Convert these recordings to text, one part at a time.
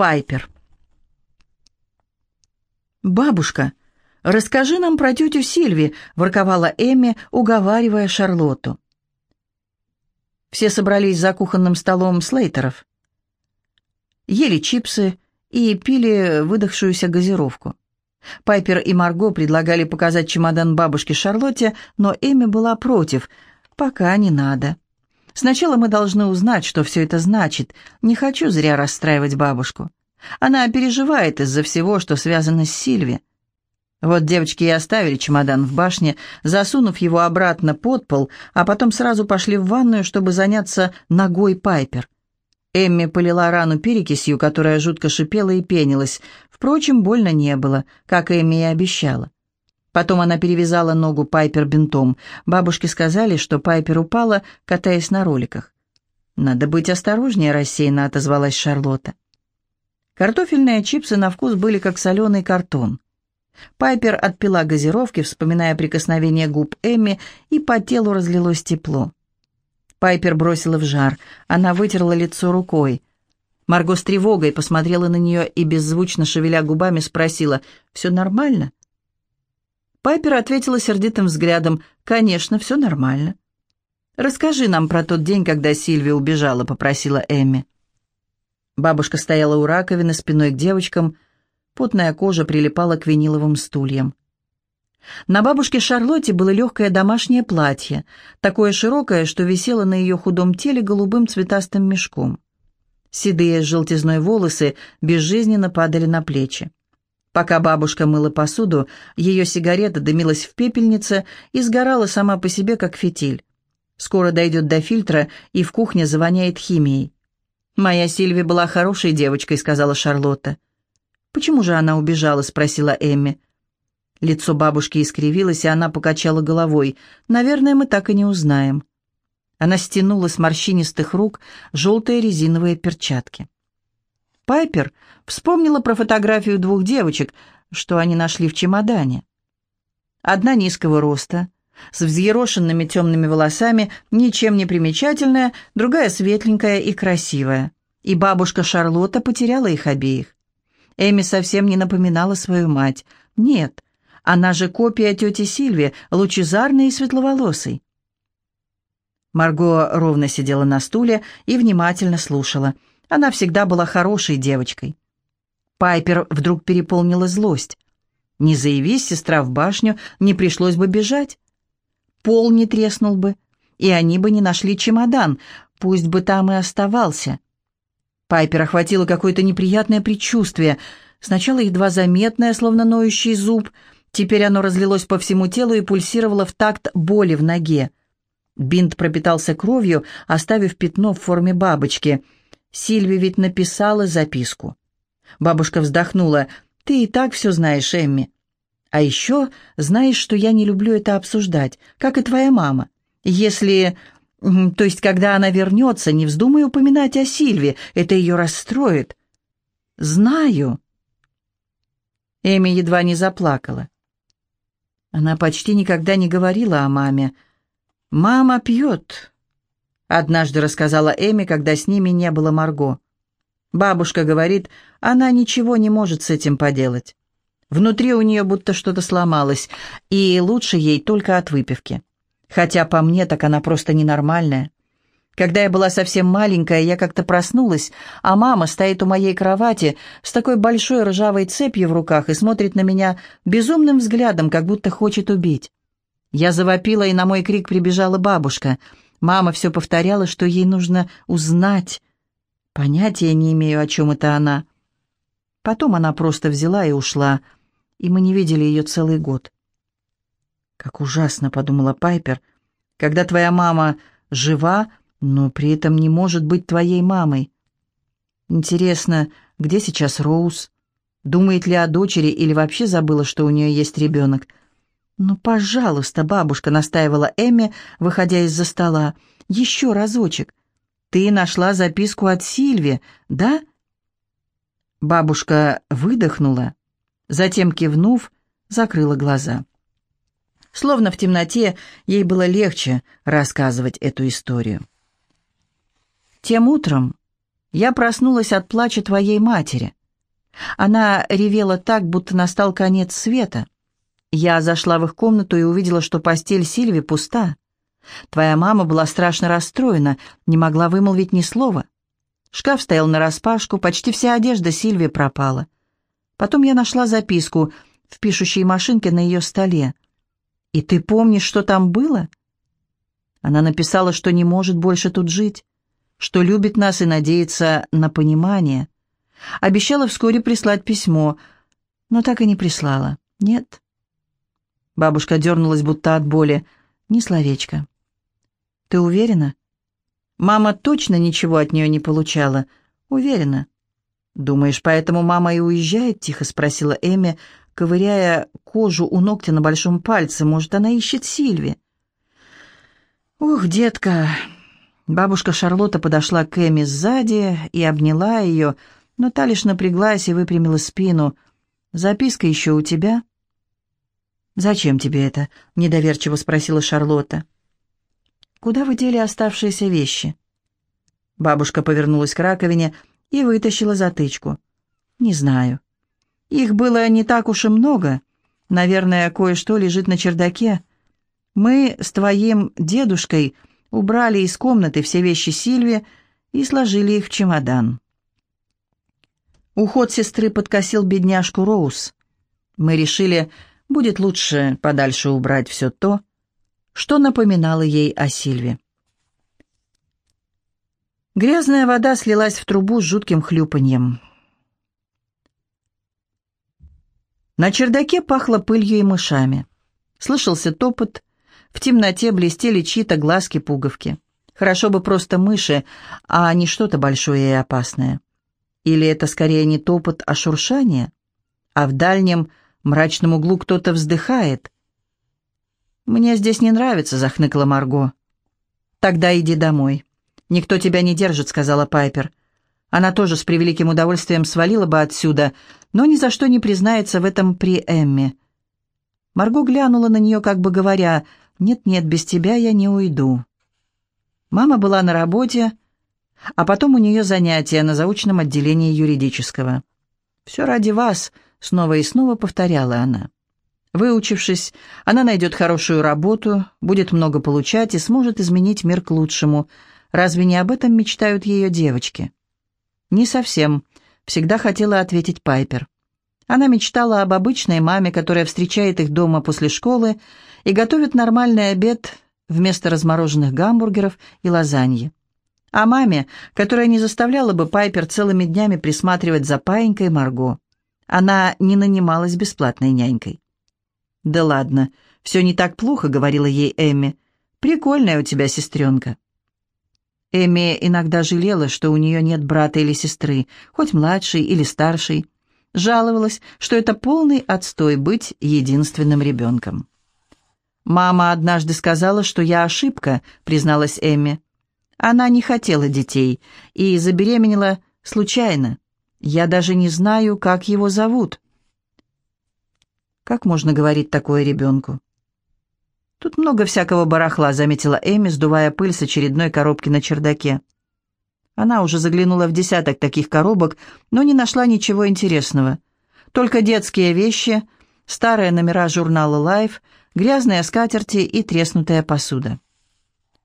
Пайпер. «Бабушка, расскажи нам про тетю Сильви», — ворковала Эми, уговаривая Шарлотту. Все собрались за кухонным столом Слейтеров. Ели чипсы и пили выдохшуюся газировку. Пайпер и Марго предлагали показать чемодан бабушке Шарлотте, но Эми была против. «Пока не надо. Сначала мы должны узнать, что все это значит. Не хочу зря расстраивать бабушку. Она переживает из-за всего, что связано с Сильви. Вот девочки и оставили чемодан в башне, засунув его обратно под пол, а потом сразу пошли в ванную, чтобы заняться ногой Пайпер. Эмми полила рану перекисью, которая жутко шипела и пенилась. Впрочем, больно не было, как Эмми и обещала. Потом она перевязала ногу Пайпер бинтом. Бабушки сказали, что Пайпер упала, катаясь на роликах. «Надо быть осторожнее», — рассеянно отозвалась Шарлотта. Картофельные чипсы на вкус были как соленый картон. Пайпер отпила газировки, вспоминая прикосновение губ Эмми, и по телу разлилось тепло. Пайпер бросила в жар. Она вытерла лицо рукой. Марго с тревогой посмотрела на нее и, беззвучно шевеля губами, спросила, «Все нормально?» Пайпер ответила сердитым взглядом, «Конечно, все нормально». «Расскажи нам про тот день, когда Сильвия убежала», — попросила Эмми. Бабушка стояла у раковины спиной к девочкам, потная кожа прилипала к виниловым стульям. На бабушке Шарлотте было легкое домашнее платье, такое широкое, что висело на ее худом теле голубым цветастым мешком. Седые с желтизной волосы безжизненно падали на плечи. Пока бабушка мыла посуду, ее сигарета дымилась в пепельнице и сгорала сама по себе, как фитиль. Скоро дойдет до фильтра, и в кухне завоняет химией. «Моя Сильви была хорошей девочкой», — сказала Шарлотта. «Почему же она убежала?» — спросила Эмми. Лицо бабушки искривилось, и она покачала головой. «Наверное, мы так и не узнаем». Она стянула с морщинистых рук желтые резиновые перчатки. Пайпер вспомнила про фотографию двух девочек, что они нашли в чемодане. Одна низкого роста, с взъерошенными темными волосами, ничем не примечательная, другая светленькая и красивая. И бабушка Шарлотта потеряла их обеих. Эми совсем не напоминала свою мать. Нет, она же копия тети Сильви, лучезарной и светловолосой. Марго ровно сидела на стуле и внимательно слушала. Она всегда была хорошей девочкой. Пайпер вдруг переполнила злость. Не заявись сестра в башню, не пришлось бы бежать пол не треснул бы, и они бы не нашли чемодан, пусть бы там и оставался. Пайпер охватило какое-то неприятное предчувствие, сначала едва заметное, словно ноющий зуб, теперь оно разлилось по всему телу и пульсировало в такт боли в ноге. Бинт пропитался кровью, оставив пятно в форме бабочки. Сильви ведь написала записку. Бабушка вздохнула. «Ты и так все знаешь, Эмми. А еще знаешь, что я не люблю это обсуждать, как и твоя мама. Если... То есть, когда она вернется, не вздумай упоминать о Сильве, это ее расстроит. Знаю. Эми едва не заплакала. Она почти никогда не говорила о маме. «Мама пьет», — однажды рассказала Эми, когда с ними не было Марго. Бабушка говорит, она ничего не может с этим поделать. Внутри у нее будто что-то сломалось, и лучше ей только от выпивки. Хотя по мне так она просто ненормальная. Когда я была совсем маленькая, я как-то проснулась, а мама стоит у моей кровати с такой большой ржавой цепью в руках и смотрит на меня безумным взглядом, как будто хочет убить. Я завопила, и на мой крик прибежала бабушка. Мама все повторяла, что ей нужно узнать. Понятия не имею, о чем это она. Потом она просто взяла и ушла — и мы не видели ее целый год. «Как ужасно», — подумала Пайпер, — «когда твоя мама жива, но при этом не может быть твоей мамой. Интересно, где сейчас Роуз? Думает ли о дочери или вообще забыла, что у нее есть ребенок?» «Ну, пожалуйста, бабушка», — настаивала Эми, выходя из-за стола, — «еще разочек. Ты нашла записку от Сильви, да?» Бабушка выдохнула Затем, кивнув, закрыла глаза. Словно в темноте ей было легче рассказывать эту историю. Тем утром Я проснулась от плача твоей матери. Она ревела так, будто настал конец света. Я зашла в их комнату и увидела, что постель Сильви пуста. Твоя мама была страшно расстроена, не могла вымолвить ни слова. Шкаф стоял нараспашку, почти вся одежда Сильви пропала. Потом я нашла записку в пишущей машинке на ее столе. «И ты помнишь, что там было?» Она написала, что не может больше тут жить, что любит нас и надеется на понимание. Обещала вскоре прислать письмо, но так и не прислала. Нет. Бабушка дернулась, будто от боли. Ни словечко. «Ты уверена?» «Мама точно ничего от нее не получала?» «Уверена». «Думаешь, поэтому мама и уезжает?» — тихо спросила Эми, ковыряя кожу у ногтя на большом пальце. «Может, она ищет Сильви?» «Ух, детка!» Бабушка Шарлотта подошла к Эми сзади и обняла ее, но та лишь напряглась и выпрямила спину. «Записка еще у тебя?» «Зачем тебе это?» — недоверчиво спросила Шарлотта. «Куда вы дели оставшиеся вещи?» Бабушка повернулась к раковине и вытащила затычку. «Не знаю. Их было не так уж и много. Наверное, кое-что лежит на чердаке. Мы с твоим дедушкой убрали из комнаты все вещи Сильви и сложили их в чемодан». Уход сестры подкосил бедняжку Роуз. Мы решили, будет лучше подальше убрать все то, что напоминало ей о Сильве. Грязная вода слилась в трубу с жутким хлюпаньем. На чердаке пахло пылью и мышами. Слышался топот, в темноте блестели чьи-то глазки-пуговки. Хорошо бы просто мыши, а не что-то большое и опасное. Или это скорее не топот, а шуршание? А в дальнем мрачном углу кто-то вздыхает, «Мне здесь не нравится», — захныкла Марго. «Тогда иди домой. Никто тебя не держит», — сказала Пайпер. Она тоже с превеликим удовольствием свалила бы отсюда, но ни за что не признается в этом при Эмме. Марго глянула на нее, как бы говоря, «Нет-нет, без тебя я не уйду». Мама была на работе, а потом у нее занятия на заочном отделении юридического. «Все ради вас», — снова и снова повторяла она. Выучившись, она найдет хорошую работу, будет много получать и сможет изменить мир к лучшему. Разве не об этом мечтают ее девочки? Не совсем, всегда хотела ответить Пайпер. Она мечтала об обычной маме, которая встречает их дома после школы и готовит нормальный обед вместо размороженных гамбургеров и лазаньи. О маме, которая не заставляла бы Пайпер целыми днями присматривать за паинькой Марго. Она не нанималась бесплатной нянькой. «Да ладно, все не так плохо», — говорила ей Эмми. «Прикольная у тебя сестренка». Эми иногда жалела, что у нее нет брата или сестры, хоть младший или старший. Жаловалась, что это полный отстой быть единственным ребенком. «Мама однажды сказала, что я ошибка», — призналась Эми. «Она не хотела детей и забеременела случайно. Я даже не знаю, как его зовут». Как можно говорить такое ребенку? Тут много всякого барахла, заметила Эми, сдувая пыль с очередной коробки на чердаке. Она уже заглянула в десяток таких коробок, но не нашла ничего интересного. Только детские вещи, старые номера журнала Life, грязные скатерти и треснутая посуда.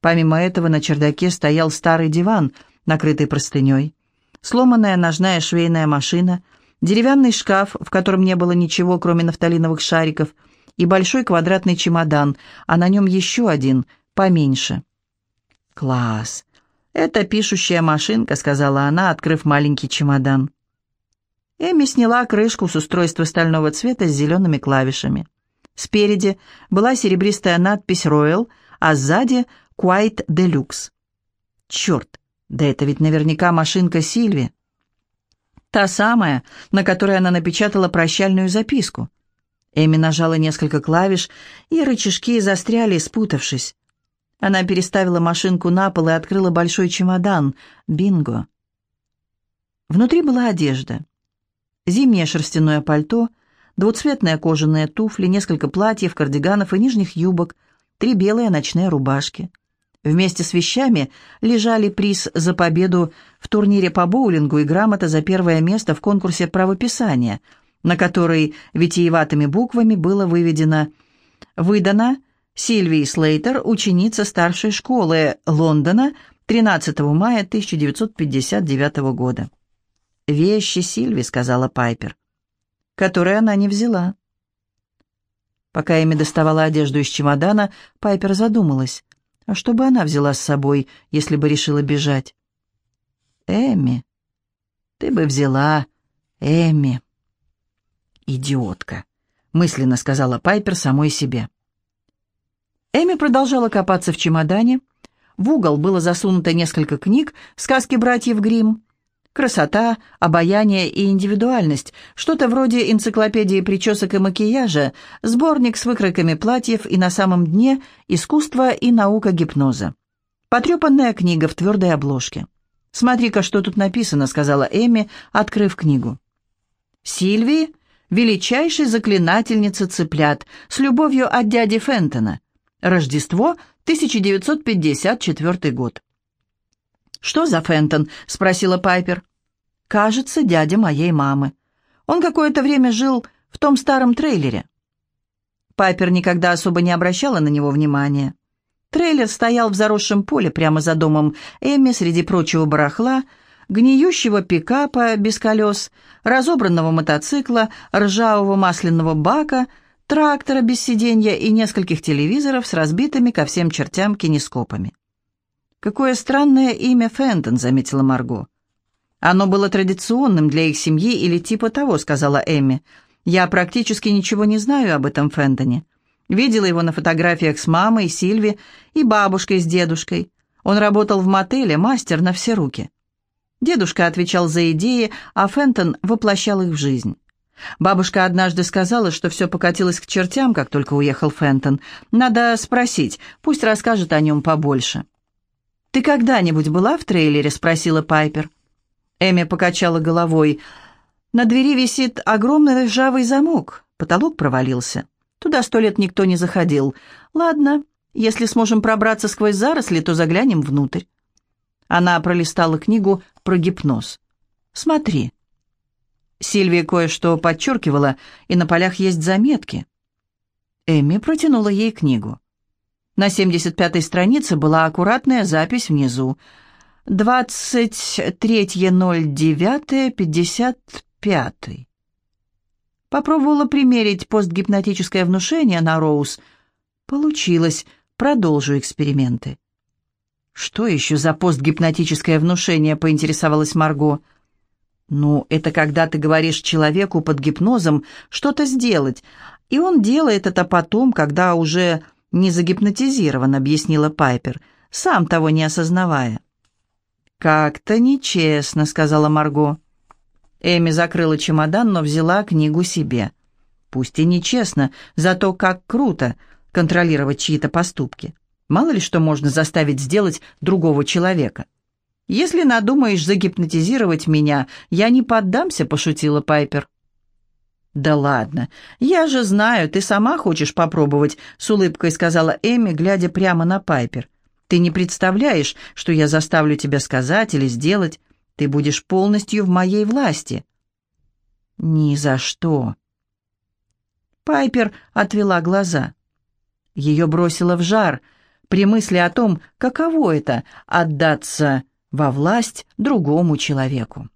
Помимо этого на чердаке стоял старый диван, накрытый простыней, сломанная ножная швейная машина — деревянный шкаф, в котором не было ничего, кроме нафталиновых шариков, и большой квадратный чемодан, а на нем еще один, поменьше. «Класс! Это пишущая машинка», — сказала она, открыв маленький чемодан. Эми сняла крышку с устройства стального цвета с зелеными клавишами. Спереди была серебристая надпись «Royal», а сзади «Quite Deluxe». «Черт, да это ведь наверняка машинка Сильви». Та самая, на которой она напечатала прощальную записку. Эми нажала несколько клавиш, и рычажки застряли, спутавшись. Она переставила машинку на пол и открыла большой чемодан. Бинго! Внутри была одежда. Зимнее шерстяное пальто, двуцветные кожаные туфли, несколько платьев, кардиганов и нижних юбок, три белые ночные рубашки. Вместе с вещами лежали приз за победу в турнире по боулингу и грамота за первое место в конкурсе правописания, на который витиеватыми буквами было выведено «Выдано Сильвии Слейтер, ученица старшей школы Лондона, 13 мая 1959 года». «Вещи Сильви», — сказала Пайпер, — «которые она не взяла». Пока Эми доставала одежду из чемодана, Пайпер задумалась, а что бы она взяла с собой, если бы решила бежать? «Эми, ты бы взяла Эми». «Идиотка», — мысленно сказала Пайпер самой себе. Эми продолжала копаться в чемодане. В угол было засунуто несколько книг, сказки братьев Гримм, Красота, обаяние и индивидуальность, что-то вроде энциклопедии причесок и макияжа, сборник с выкройками платьев и на самом дне искусство и наука гипноза. Потрепанная книга в твердой обложке. «Смотри-ка, что тут написано», — сказала Эми, открыв книгу. «Сильвии, величайшей заклинательница цыплят, с любовью от дяди Фентона. Рождество, 1954 год». «Что за Фентон?» — спросила Пайпер. «Кажется, дядя моей мамы. Он какое-то время жил в том старом трейлере». Пайпер никогда особо не обращала на него внимания. Трейлер стоял в заросшем поле прямо за домом Эми среди прочего барахла, гниющего пикапа без колес, разобранного мотоцикла, ржавого масляного бака, трактора без сиденья и нескольких телевизоров с разбитыми ко всем чертям кинескопами. «Какое странное имя Фентон», — заметила Марго. «Оно было традиционным для их семьи или типа того», — сказала Эми. «Я практически ничего не знаю об этом Фентоне. Видела его на фотографиях с мамой, Сильви и бабушкой с дедушкой. Он работал в мотеле, мастер на все руки». Дедушка отвечал за идеи, а Фентон воплощал их в жизнь. Бабушка однажды сказала, что все покатилось к чертям, как только уехал Фентон. Надо спросить, пусть расскажет о нем побольше. «Ты когда-нибудь была в трейлере?» — спросила Пайпер. Эми покачала головой. «На двери висит огромный ржавый замок. Потолок провалился. Туда сто лет никто не заходил. Ладно, если сможем пробраться сквозь заросли, то заглянем внутрь». Она пролистала книгу про гипноз. «Смотри». Сильвия кое-что подчеркивала, и на полях есть заметки. Эми протянула ей книгу. На 75-й странице была аккуратная запись внизу. 23.09.55. Попробовала примерить постгипнотическое внушение на Роуз. Получилось. Продолжу эксперименты. «Что еще за постгипнотическое внушение?» — поинтересовалась Марго. «Ну, это когда ты говоришь человеку под гипнозом что-то сделать, и он делает это потом, когда уже не загипнотизирован», — объяснила Пайпер, сам того не осознавая. «Как-то нечестно», — сказала Марго. Эми закрыла чемодан, но взяла книгу себе. Пусть и нечестно, зато как круто контролировать чьи-то поступки. Мало ли что можно заставить сделать другого человека. «Если надумаешь загипнотизировать меня, я не поддамся», — пошутила Пайпер. «Да ладно, я же знаю, ты сама хочешь попробовать», — с улыбкой сказала Эми, глядя прямо на Пайпер. «Ты не представляешь, что я заставлю тебя сказать или сделать. Ты будешь полностью в моей власти». «Ни за что». Пайпер отвела глаза. Ее бросило в жар при мысли о том, каково это — отдаться во власть другому человеку.